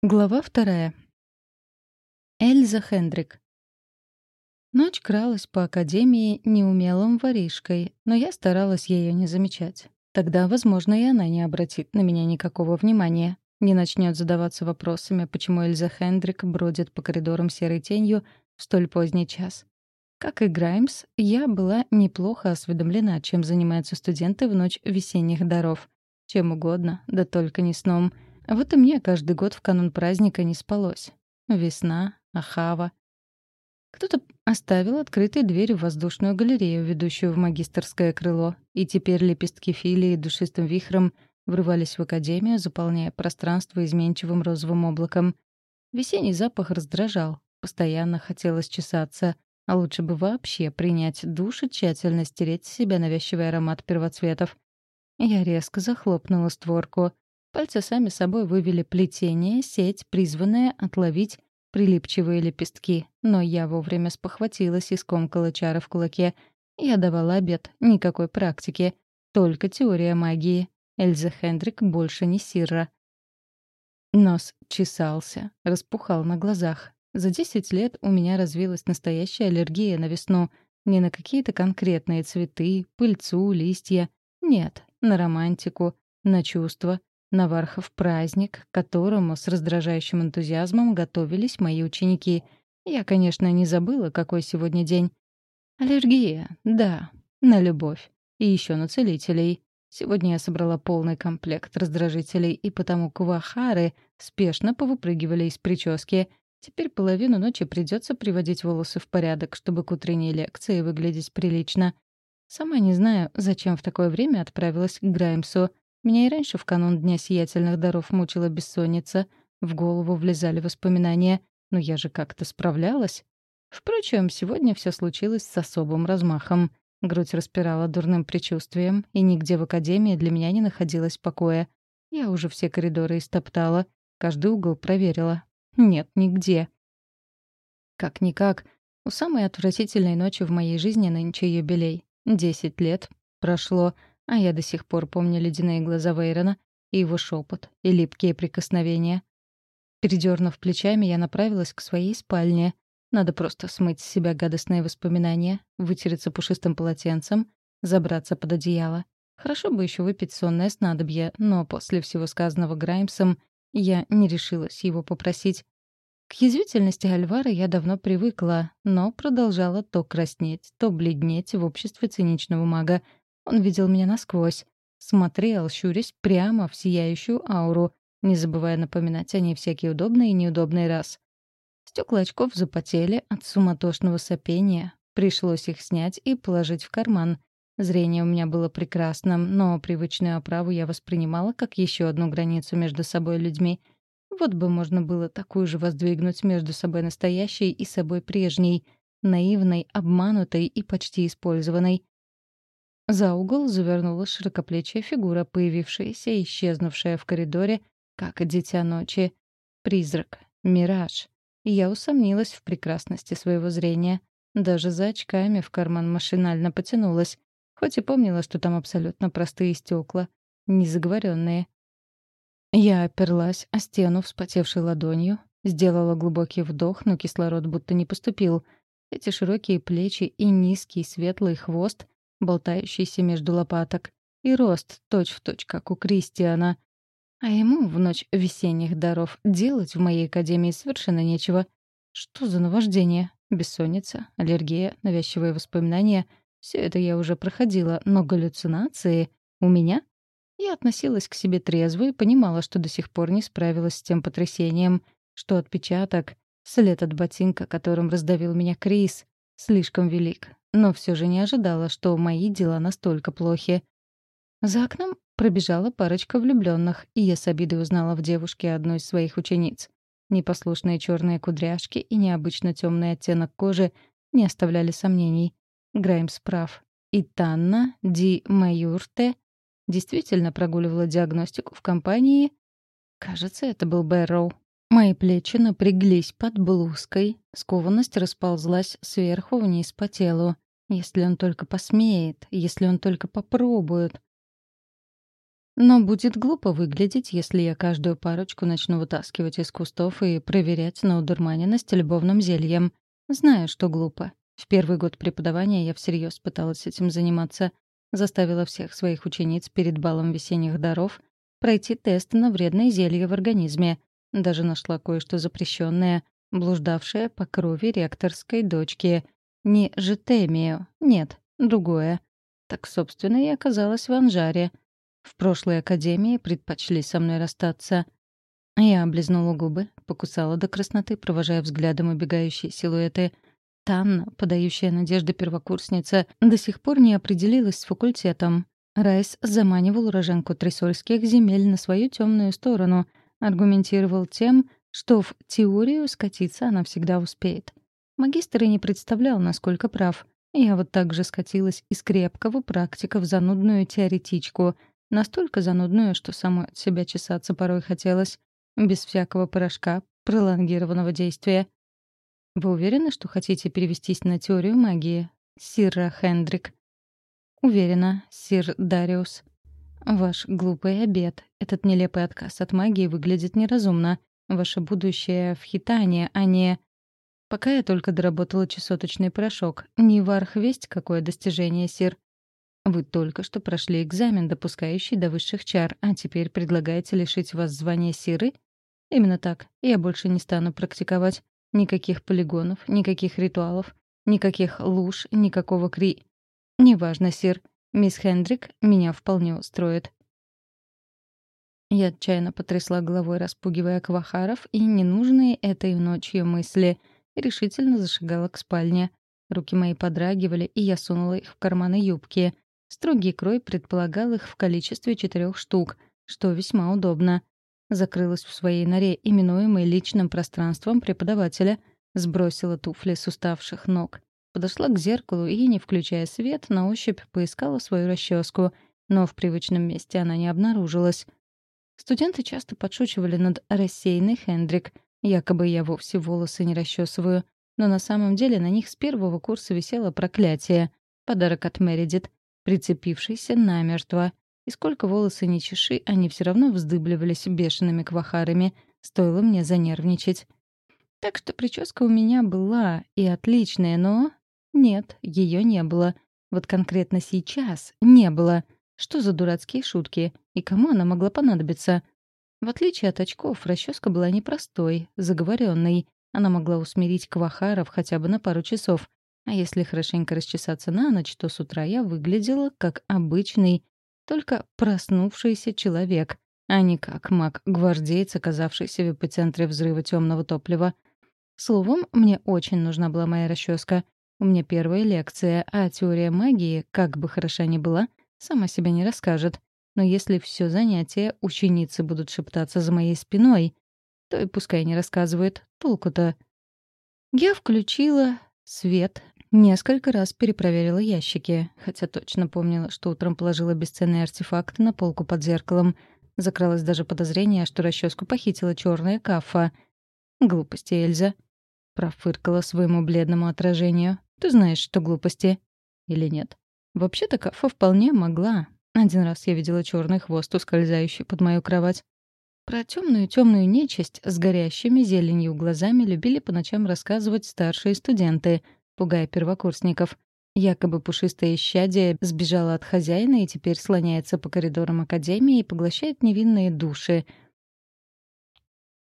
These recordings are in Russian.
Глава вторая. Эльза Хендрик. Ночь кралась по академии неумелым воришкой, но я старалась ее не замечать. Тогда, возможно, и она не обратит на меня никакого внимания, не начнет задаваться вопросами, почему Эльза Хендрик бродит по коридорам серой тенью в столь поздний час. Как и Граймс, я была неплохо осведомлена, чем занимаются студенты в ночь весенних даров. Чем угодно, да только не сном — вот и мне каждый год в канун праздника не спалось. Весна, ахава. Кто-то оставил открытой дверь в воздушную галерею, ведущую в магистерское крыло, и теперь лепестки филии душистым вихром врывались в академию, заполняя пространство изменчивым розовым облаком. Весенний запах раздражал, постоянно хотелось чесаться, а лучше бы вообще принять душ и тщательно стереть с себя навязчивый аромат первоцветов. Я резко захлопнула створку — Пальцы сами собой вывели плетение, сеть, призванная отловить прилипчивые лепестки. Но я вовремя спохватилась и скомкала чары в кулаке. Я давала обед, никакой практики, только теория магии. Эльза Хендрик больше не Сирра. Нос чесался, распухал на глазах. За 10 лет у меня развилась настоящая аллергия на весну. Не на какие-то конкретные цветы, пыльцу, листья. Нет, на романтику, на чувства, Навархов праздник, к которому с раздражающим энтузиазмом готовились мои ученики. Я, конечно, не забыла, какой сегодня день. Аллергия, да, на любовь. И еще на целителей. Сегодня я собрала полный комплект раздражителей, и потому квахары спешно повыпрыгивали из прически. Теперь половину ночи придется приводить волосы в порядок, чтобы к утренней лекции выглядеть прилично. Сама не знаю, зачем в такое время отправилась к Граймсу. Меня и раньше в канун Дня Сиятельных Даров мучила бессонница. В голову влезали воспоминания. Но я же как-то справлялась. Впрочем, сегодня все случилось с особым размахом. Грудь распирала дурным предчувствием, и нигде в академии для меня не находилось покоя. Я уже все коридоры истоптала, каждый угол проверила. Нет, нигде. Как-никак, у самой отвратительной ночи в моей жизни нынче юбилей. Десять лет прошло, а я до сих пор помню ледяные глаза Вейрона и его шепот, и липкие прикосновения. Передернув плечами, я направилась к своей спальне. Надо просто смыть с себя гадостные воспоминания, вытереться пушистым полотенцем, забраться под одеяло. Хорошо бы еще выпить сонное снадобье, но после всего сказанного Граймсом я не решилась его попросить. К язвительности Альвара я давно привыкла, но продолжала то краснеть, то бледнеть в обществе циничного мага — он видел меня насквозь. Смотрел, щурясь прямо в сияющую ауру, не забывая напоминать о ней всякие удобные и неудобные раз. Стекла очков запотели от суматошного сопения. Пришлось их снять и положить в карман. Зрение у меня было прекрасным, но привычную оправу я воспринимала как еще одну границу между собой и людьми. Вот бы можно было такую же воздвигнуть между собой настоящей и собой прежней, наивной, обманутой и почти использованной. За угол завернула широкоплечья фигура, появившаяся и исчезнувшая в коридоре, как дитя ночи. Призрак. Мираж. Я усомнилась в прекрасности своего зрения. Даже за очками в карман машинально потянулась, хоть и помнила, что там абсолютно простые стекла, незаговоренные. Я оперлась о стену вспотевшей ладонью, сделала глубокий вдох, но кислород будто не поступил. Эти широкие плечи и низкий светлый хвост болтающийся между лопаток, и рост точь-в-точь, точь, как у Кристиана. А ему в ночь весенних даров делать в моей академии совершенно нечего. Что за наваждение? Бессонница, аллергия, навязчивые воспоминания — все это я уже проходила, но галлюцинации у меня? Я относилась к себе трезво и понимала, что до сих пор не справилась с тем потрясением, что отпечаток, след от ботинка, которым раздавил меня Крис, слишком велик, но все же не ожидала, что мои дела настолько плохи. За окном пробежала парочка влюбленных, и я с обидой узнала в девушке одну из своих учениц. Непослушные черные кудряшки и необычно темный оттенок кожи не оставляли сомнений. Граймс прав. И Танна Ди Майюрте действительно прогуливала диагностику в компании... Кажется, это был Бэрроу. Мои плечи напряглись под блузкой, скованность расползлась сверху вниз по телу. Если он только посмеет, если он только попробует. Но будет глупо выглядеть, если я каждую парочку начну вытаскивать из кустов и проверять на удурманенность любовным зельем. Знаю, что глупо. В первый год преподавания я всерьез пыталась этим заниматься. Заставила всех своих учениц перед балом весенних даров пройти тест на вредные зелья в организме. Даже нашла кое-что запрещенное, блуждавшее по крови ректорской дочки. Не жетемию, нет, другое. Так, собственно, и оказалась в Анжаре — в прошлой академии предпочли со мной расстаться. Я облизнула губы, покусала до красноты, провожая взглядом убегающие силуэты. Танна, подающая надежды первокурсница, до сих пор не определилась с факультетом. Райс заманивал уроженку Трисольских земель на свою темную сторону, аргументировал тем, что в теорию скатиться она всегда успеет. Магистр и не представлял, насколько прав. Я вот так же скатилась из крепкого практика в занудную теоретичку — Настолько занудную, что самой от себя чесаться порой хотелось. Без всякого порошка, пролонгированного действия. Вы уверены, что хотите перевестись на теорию магии? Сирра Хендрик. Уверена, сир Дариус. Ваш глупый обед. Этот нелепый отказ от магии выглядит неразумно. Ваше будущее в хитане, а не... Пока я только доработала чесоточный порошок. Не варх весть какое достижение, сир. Вы только что прошли экзамен, допускающий до высших чар, а теперь предлагаете лишить вас звания Сиры? Именно так. Я больше не стану практиковать. Никаких полигонов, никаких ритуалов, никаких луж, никакого кри... Неважно, Сир. Мисс Хендрик меня вполне устроит. Я отчаянно потрясла головой, распугивая квахаров и ненужные этой ночью мысли, и решительно зашагала к спальне. Руки мои подрагивали, и я сунула их в карманы юбки — Строгий крой предполагал их в количестве четырех штук, что весьма удобно. Закрылась в своей норе, именуемой личным пространством преподавателя, сбросила туфли с уставших ног. Подошла к зеркалу и, не включая свет, на ощупь поискала свою расческу, но в привычном месте она не обнаружилась. Студенты часто подшучивали над рассеянной Хендрик, якобы я вовсе волосы не расчесываю, но на самом деле на них с первого курса висело проклятие — подарок от Мередит, прицепившийся намертво. И сколько волосы не чеши, они все равно вздыбливались бешеными квахарами, стоило мне занервничать. Так что прическа у меня была и отличная, но... Нет, ее не было. Вот конкретно сейчас не было. Что за дурацкие шутки? И кому она могла понадобиться? В отличие от очков, расческа была непростой, заговоренной. Она могла усмирить квахаров хотя бы на пару часов. А если хорошенько расчесаться на ночь, то с утра я выглядела как обычный, только проснувшийся человек, а не как маг-гвардеец, оказавшийся в эпицентре взрыва темного топлива. Словом, мне очень нужна была моя расческа. У меня первая лекция, а теория магии, как бы хороша ни была, сама себя не расскажет. Но если все занятие ученицы будут шептаться за моей спиной, то и пускай не рассказывают, толку-то. Я включила свет, Несколько раз перепроверила ящики, хотя точно помнила, что утром положила бесценный артефакт на полку под зеркалом. Закралось даже подозрение, что расческу похитила черная кафа. «Глупости, Эльза», — профыркала своему бледному отражению. «Ты знаешь, что глупости?» Или нет? Вообще-то кафа вполне могла. Один раз я видела черный хвост, ускользающий под мою кровать. Про темную темную нечисть с горящими зеленью глазами любили по ночам рассказывать старшие студенты — пугая первокурсников. Якобы пушистая исчадие сбежала от хозяина и теперь слоняется по коридорам Академии и поглощает невинные души.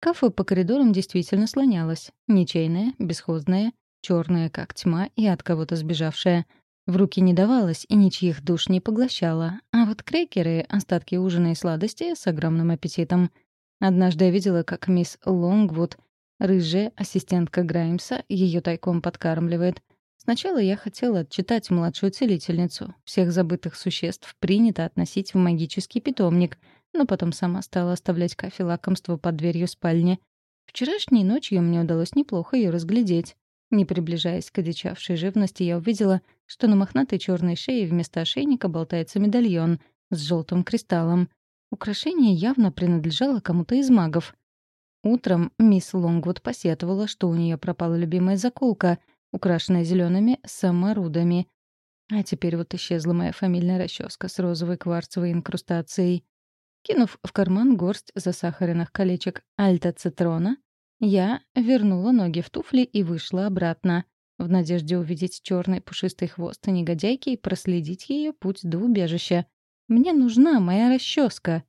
Кафе по коридорам действительно слонялась. Ничейная, бесхозная, черная как тьма и от кого-то сбежавшая. В руки не давалась и ничьих душ не поглощала. А вот крекеры — остатки ужина и сладости с огромным аппетитом. Однажды я видела, как мисс Лонгвуд Рыжая, ассистентка Граймса, ее тайком подкармливает. Сначала я хотела отчитать младшую целительницу. Всех забытых существ принято относить в магический питомник, но потом сама стала оставлять кафе лакомство под дверью спальни. Вчерашней ночью мне удалось неплохо ее разглядеть. Не приближаясь к одичавшей живности, я увидела, что на мохнатой черной шее вместо ошейника болтается медальон с желтым кристаллом. Украшение явно принадлежало кому-то из магов. Утром мисс Лонгвуд посетовала, что у нее пропала любимая заколка, украшенная зелеными саморудами. А теперь вот исчезла моя фамильная расческа с розовой кварцевой инкрустацией. Кинув в карман горсть засахаренных колечек альта-цитрона, я вернула ноги в туфли и вышла обратно, в надежде увидеть черный пушистый хвост негодяйки и проследить ее путь до убежища. Мне нужна моя расческа.